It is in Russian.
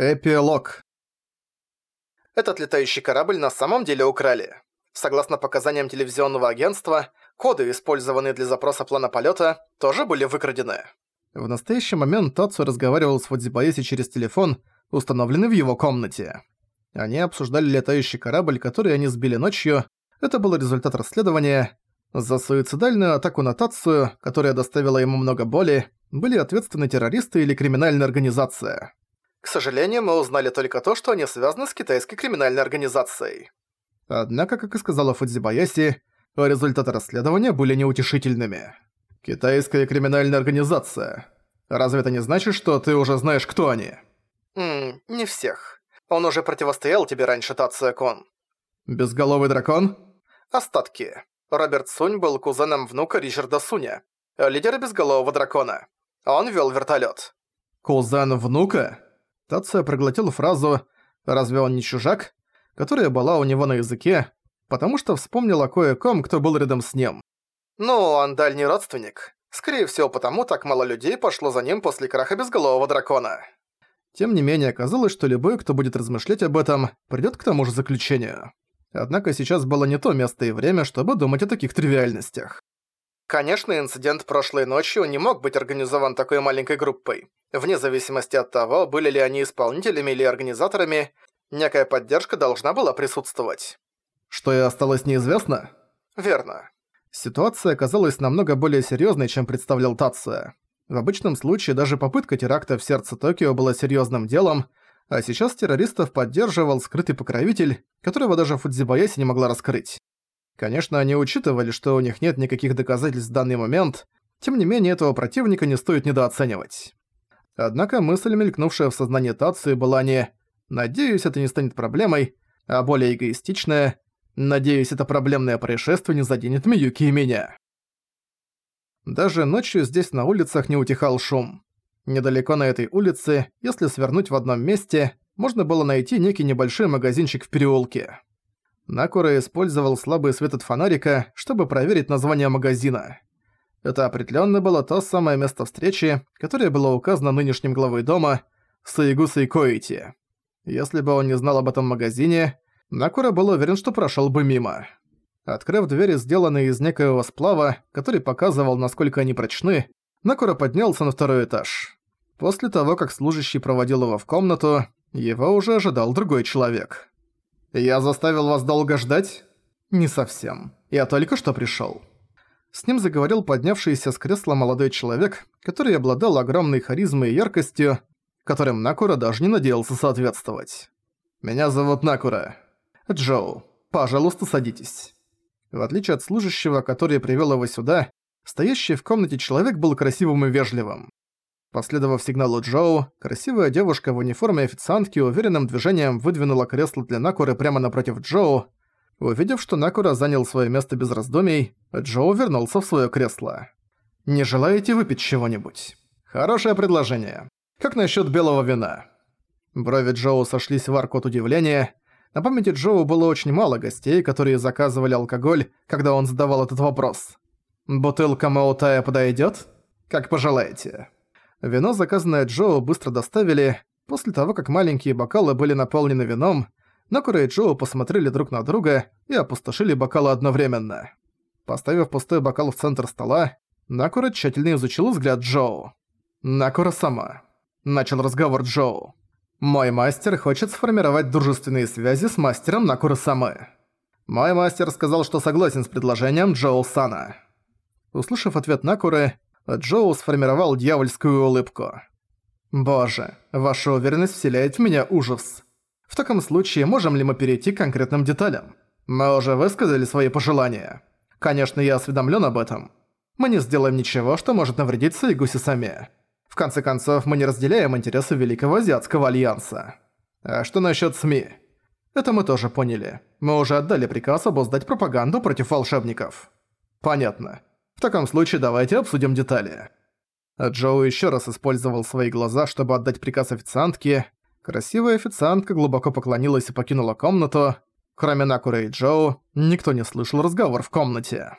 Эпилог. Этот летающий корабль на самом деле украли. Согласно показаниям телевизионного агентства, коды, использованные для запроса плана полета, тоже были выкрадены. В настоящий момент Тацу разговаривал с Фудзибаеси через телефон, установленный в его комнате. Они обсуждали летающий корабль, который они сбили ночью. Это был результат расследования. За суицидальную атаку на Тацию, которая доставила ему много боли, были ответственны террористы или криминальная организация. К сожалению, мы узнали только то, что они связаны с китайской криминальной организацией. Однако, как и сказала Фудзибаяси, результаты расследования были неутешительными. Китайская криминальная организация. Разве это не значит, что ты уже знаешь, кто они? Ммм, не всех. Он уже противостоял тебе раньше, Тация-кон. Безголовый дракон? Остатки. Роберт Сунь был кузеном внука Ричарда Суня, лидера безголового дракона. Он вел вертолет. Кузен внука? Тация проглотил фразу «Разве он не чужак?», которая была у него на языке, потому что вспомнил о кое-ком, кто был рядом с ним. Ну, он дальний родственник. Скорее всего, потому так мало людей пошло за ним после краха безголового дракона. Тем не менее, оказалось, что любой, кто будет размышлять об этом, придёт к тому же заключению. Однако сейчас было не то место и время, чтобы думать о таких тривиальностях. Конечно, инцидент прошлой ночью не мог быть организован такой маленькой группой. Вне зависимости от того, были ли они исполнителями или организаторами, некая поддержка должна была присутствовать. Что и осталось неизвестно? Верно. Ситуация оказалась намного более серьезной, чем представлял Тация. В обычном случае даже попытка теракта в сердце Токио была серьезным делом, а сейчас террористов поддерживал скрытый покровитель, которого даже Фудзибаяси не могла раскрыть. Конечно, они учитывали, что у них нет никаких доказательств в данный момент, тем не менее этого противника не стоит недооценивать. Однако мысль, мелькнувшая в сознании Тации, была не «надеюсь, это не станет проблемой», а более эгоистичная «надеюсь, это проблемное происшествие не заденет Миюки и меня». Даже ночью здесь на улицах не утихал шум. Недалеко на этой улице, если свернуть в одном месте, можно было найти некий небольшой магазинчик в переулке. Накура использовал слабый свет от фонарика, чтобы проверить название магазина. Это определенно было то самое место встречи, которое было указано нынешним главой дома Саигусой Коити. Если бы он не знал об этом магазине, Накура был уверен, что прошел бы мимо. Открыв двери, сделанные из некоего сплава, который показывал, насколько они прочны, Накура поднялся на второй этаж. После того, как служащий проводил его в комнату, его уже ожидал другой человек. «Я заставил вас долго ждать?» «Не совсем. Я только что пришёл». С ним заговорил поднявшийся с кресла молодой человек, который обладал огромной харизмой и яркостью, которым Накура даже не надеялся соответствовать. «Меня зовут Накура. Джоу. Пожалуйста, садитесь». В отличие от служащего, который привёл его сюда, стоящий в комнате человек был красивым и вежливым. Последовав сигналу Джоу, красивая девушка в униформе официантки уверенным движением выдвинула кресло для Накуры прямо напротив Джоу. Увидев, что Накура занял свое место без раздумий, Джоу вернулся в свое кресло. «Не желаете выпить чего-нибудь?» «Хорошее предложение. Как насчет белого вина?» Брови Джоу сошлись в арку от удивления. На памяти Джоу было очень мало гостей, которые заказывали алкоголь, когда он задавал этот вопрос. «Бутылка Маутая подойдет? Как пожелаете». Вино, заказанное Джоу, быстро доставили. После того, как маленькие бокалы были наполнены вином, Накура и Джоу посмотрели друг на друга и опустошили бокалы одновременно. Поставив пустой бокал в центр стола, Накура тщательно изучил взгляд Джоу. «Накура сама», — начал разговор Джоу. «Мой мастер хочет сформировать дружественные связи с мастером Накура Самы. Мой мастер сказал, что согласен с предложением Джоу Сана». Услышав ответ Накуры, Джоу сформировал дьявольскую улыбку. «Боже, ваша уверенность вселяет в меня ужас. В таком случае можем ли мы перейти к конкретным деталям? Мы уже высказали свои пожелания. Конечно, я осведомлен об этом. Мы не сделаем ничего, что может навредить Сайгуси Саме. В конце концов, мы не разделяем интересы Великого Азиатского Альянса. А что насчет СМИ? Это мы тоже поняли. Мы уже отдали приказ обуздать пропаганду против волшебников. Понятно. В таком случае давайте обсудим детали. Джоу еще раз использовал свои глаза, чтобы отдать приказ официантке. Красивая официантка глубоко поклонилась и покинула комнату. Кроме Накуры и Джоу, никто не слышал разговор в комнате.